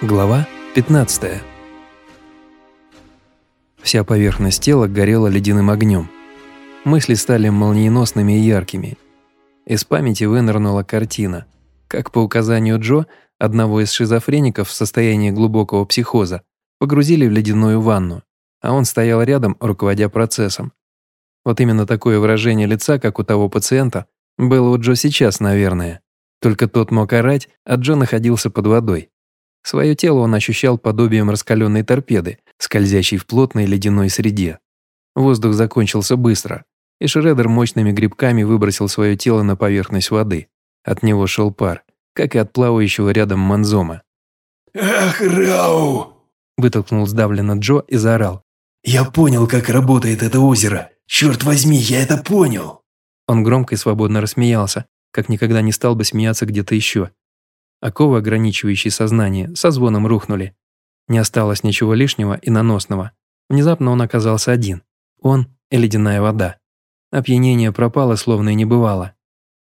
Глава 15 Вся поверхность тела горела ледяным огнем. Мысли стали молниеносными и яркими. Из памяти вынырнула картина, как по указанию Джо, одного из шизофреников в состоянии глубокого психоза, погрузили в ледяную ванну, а он стоял рядом, руководя процессом. Вот именно такое выражение лица, как у того пациента, было у Джо сейчас, наверное. Только тот мог орать, а Джо находился под водой. Свое тело он ощущал подобием раскаленной торпеды, скользящей в плотной ледяной среде. Воздух закончился быстро, и Шредер мощными грибками выбросил свое тело на поверхность воды. От него шел пар, как и от плавающего рядом манзома. «Ах, Рау!» Вытолкнул сдавленно Джо и заорал. «Я понял, как работает это озеро! Черт возьми, я это понял!» Он громко и свободно рассмеялся, как никогда не стал бы смеяться где-то еще, Оковы, ограничивающие сознание, со звоном рухнули. Не осталось ничего лишнего и наносного. Внезапно он оказался один. Он и ледяная вода. Опьянение пропало, словно и не бывало.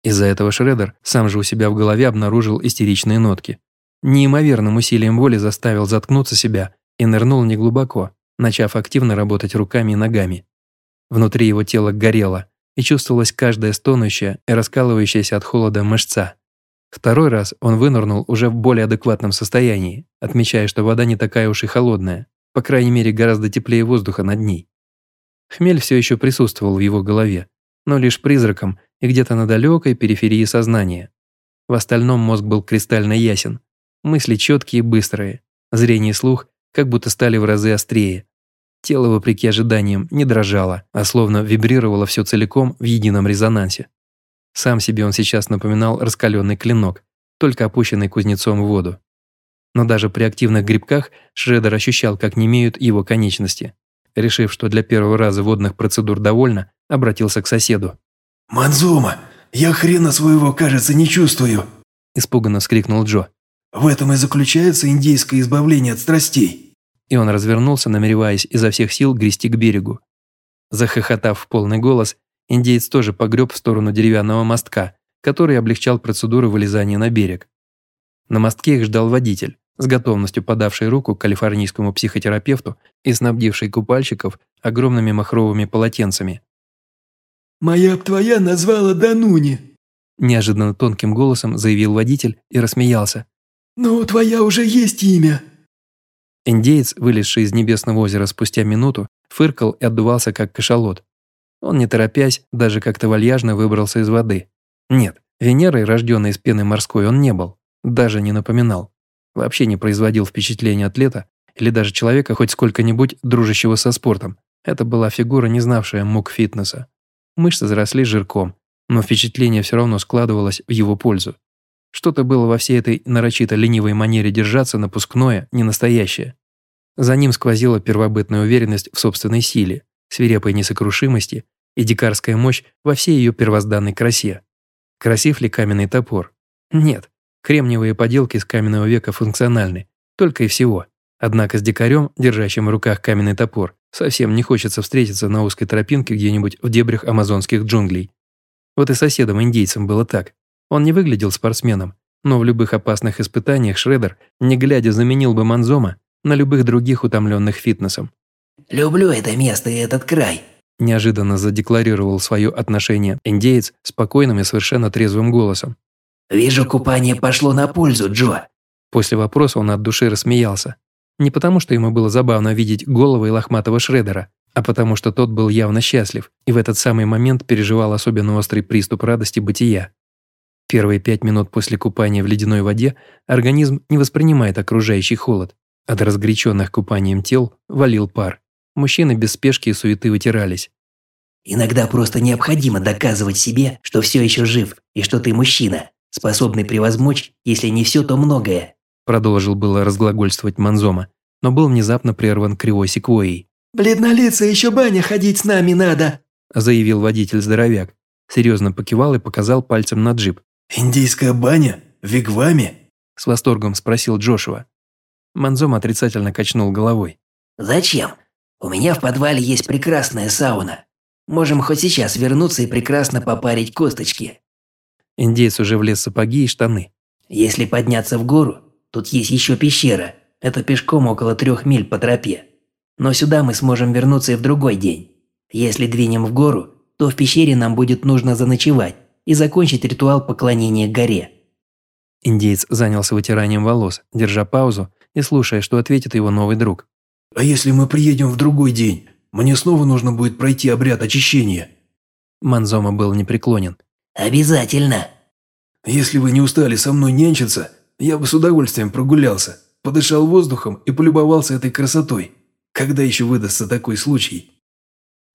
Из-за этого Шредер сам же у себя в голове обнаружил истеричные нотки. Неимоверным усилием воли заставил заткнуться себя и нырнул неглубоко, начав активно работать руками и ногами. Внутри его тела горело, и чувствовалась каждая стонущая и раскалывающаяся от холода мышца. Второй раз он вынырнул уже в более адекватном состоянии, отмечая, что вода не такая уж и холодная, по крайней мере гораздо теплее воздуха над ней. Хмель все еще присутствовал в его голове, но лишь призраком и где-то на далекой периферии сознания. В остальном мозг был кристально ясен, мысли четкие и быстрые, зрение и слух как будто стали в разы острее. Тело, вопреки ожиданиям, не дрожало, а словно вибрировало все целиком в едином резонансе. Сам себе он сейчас напоминал раскаленный клинок, только опущенный кузнецом в воду. Но даже при активных грибках Шредер ощущал, как немеют его конечности. Решив, что для первого раза водных процедур довольно, обратился к соседу. «Манзума, я хрена своего, кажется, не чувствую!» Испуганно вскрикнул Джо. «В этом и заключается индейское избавление от страстей!» И он развернулся, намереваясь изо всех сил грести к берегу. Захохотав в полный голос, Индеец тоже погреб в сторону деревянного мостка, который облегчал процедуру вылезания на берег. На мостке их ждал водитель, с готовностью подавший руку калифорнийскому психотерапевту и снабдивший купальщиков огромными махровыми полотенцами. «Моя б твоя назвала Дануни», неожиданно тонким голосом заявил водитель и рассмеялся. «Ну, твоя уже есть имя». Индеец, вылезший из небесного озера спустя минуту, фыркал и отдувался как кашалот. Он, не торопясь, даже как-то вальяжно выбрался из воды. Нет, Венерой, рожденной из пены морской, он не был, даже не напоминал. Вообще не производил впечатления атлета или даже человека хоть сколько-нибудь дружащего со спортом. Это была фигура, не знавшая мук фитнеса. Мышцы заросли жирком, но впечатление все равно складывалось в его пользу. Что-то было во всей этой нарочито ленивой манере держаться напускное, не настоящее. За ним сквозила первобытная уверенность в собственной силе, свирепой несокрушимости и дикарская мощь во всей ее первозданной красе. Красив ли каменный топор? Нет, кремниевые поделки с каменного века функциональны, только и всего. Однако с дикарем, держащим в руках каменный топор, совсем не хочется встретиться на узкой тропинке где-нибудь в дебрях амазонских джунглей. Вот и соседом-индейцем было так. Он не выглядел спортсменом, но в любых опасных испытаниях Шредер, не глядя, заменил бы Манзома на любых других утомленных фитнесом. «Люблю это место и этот край», – неожиданно задекларировал свое отношение индеец спокойным и совершенно трезвым голосом. «Вижу, купание пошло на пользу, Джо». После вопроса он от души рассмеялся. Не потому, что ему было забавно видеть голову и лохматого Шредера, а потому что тот был явно счастлив и в этот самый момент переживал особенно острый приступ радости бытия. Первые пять минут после купания в ледяной воде организм не воспринимает окружающий холод. От разгоряченных купанием тел валил пар. Мужчины без спешки и суеты вытирались. «Иногда просто необходимо доказывать себе, что все еще жив и что ты мужчина, способный превозмочь, если не все, то многое», продолжил было разглагольствовать Манзома, но был внезапно прерван кривой секвойей. «Бледнолица, еще баня ходить с нами надо», заявил водитель-здоровяк. Серьезно покивал и показал пальцем на джип. «Индийская баня? В Вигваме?» С восторгом спросил Джошуа. Манзом отрицательно качнул головой. «Зачем? У меня в подвале есть прекрасная сауна. Можем хоть сейчас вернуться и прекрасно попарить косточки». Индейец уже влез в сапоги и штаны. «Если подняться в гору, тут есть еще пещера, Это пешком около трех миль по тропе. Но сюда мы сможем вернуться и в другой день. Если двинем в гору, то в пещере нам будет нужно заночевать и закончить ритуал поклонения горе. Индеец занялся вытиранием волос, держа паузу и слушая, что ответит его новый друг. «А если мы приедем в другой день? Мне снова нужно будет пройти обряд очищения». Манзома был непреклонен. «Обязательно!» «Если вы не устали со мной нянчиться, я бы с удовольствием прогулялся, подышал воздухом и полюбовался этой красотой. Когда еще выдастся такой случай?»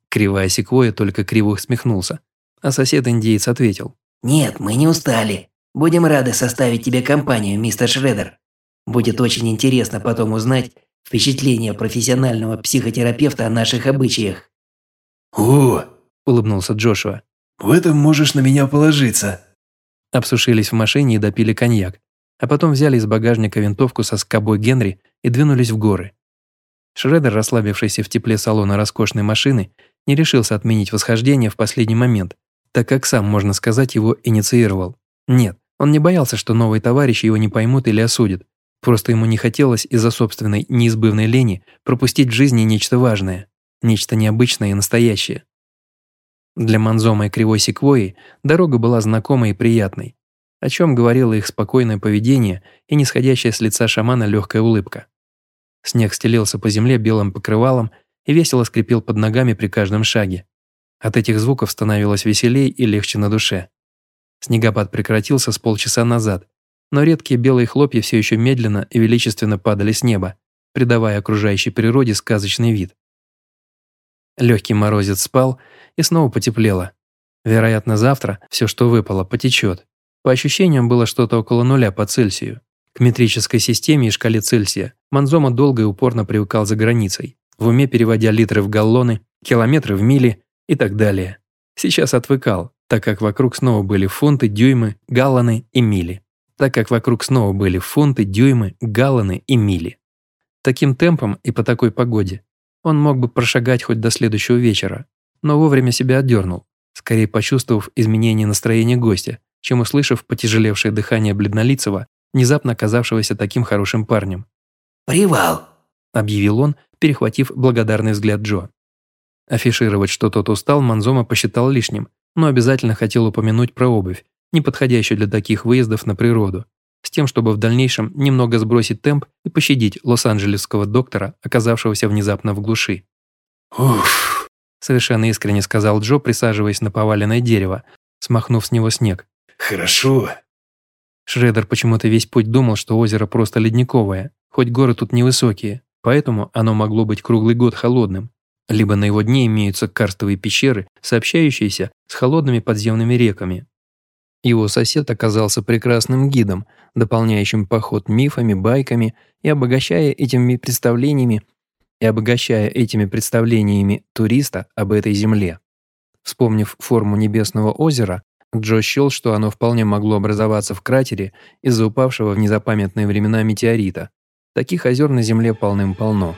Кривая секвоя только криво усмехнулся, а сосед-индеец ответил. «Нет, мы не устали. Будем рады составить тебе компанию, мистер Шредер. Будет очень интересно потом узнать впечатление профессионального психотерапевта о наших обычаях». «О!» – улыбнулся Джошуа. «В этом можешь на меня положиться». Обсушились в машине и допили коньяк, а потом взяли из багажника винтовку со скобой Генри и двинулись в горы. Шредер, расслабившийся в тепле салона роскошной машины, не решился отменить восхождение в последний момент, так как сам, можно сказать, его инициировал. Нет, он не боялся, что новые товарищи его не поймут или осудят. Просто ему не хотелось из-за собственной неизбывной лени пропустить в жизни нечто важное, нечто необычное и настоящее. Для Манзома и Кривой Секвои дорога была знакомой и приятной, о чем говорило их спокойное поведение и нисходящая с лица шамана легкая улыбка. Снег стелился по земле белым покрывалом и весело скрипел под ногами при каждом шаге. От этих звуков становилось веселей и легче на душе. Снегопад прекратился с полчаса назад, но редкие белые хлопья все еще медленно и величественно падали с неба, придавая окружающей природе сказочный вид. Легкий морозец спал и снова потеплело. Вероятно, завтра все, что выпало, потечет. По ощущениям было что-то около нуля по Цельсию. К метрической системе и шкале Цельсия Манзома долго и упорно привыкал за границей, в уме переводя литры в галлоны, километры в мили и так далее. Сейчас отвыкал, так как вокруг снова были фунты, дюймы, галлоны и мили. Так как вокруг снова были фунты, дюймы, галлоны и мили. Таким темпом и по такой погоде он мог бы прошагать хоть до следующего вечера, но вовремя себя отдернул, скорее почувствовав изменение настроения гостя, чем услышав потяжелевшее дыхание бледнолицего внезапно оказавшегося таким хорошим парнем. «Привал!» – объявил он, перехватив благодарный взгляд Джо. Афишировать, что тот устал, Манзома посчитал лишним, но обязательно хотел упомянуть про обувь, не подходящую для таких выездов на природу, с тем, чтобы в дальнейшем немного сбросить темп и пощадить лос-анджелесского доктора, оказавшегося внезапно в глуши. «Уф!» – совершенно искренне сказал Джо, присаживаясь на поваленное дерево, смахнув с него снег. «Хорошо. Шредер почему-то весь путь думал, что озеро просто ледниковое, хоть горы тут невысокие, поэтому оно могло быть круглый год холодным. Либо на его дне имеются карстовые пещеры, сообщающиеся с холодными подземными реками. Его сосед оказался прекрасным гидом, дополняющим поход мифами, байками и обогащая этими представлениями и обогащая этими представлениями туриста об этой земле. Вспомнив форму небесного озера, Джо счел, что оно вполне могло образоваться в кратере из-за упавшего в незапамятные времена метеорита. Таких озер на Земле полным-полно.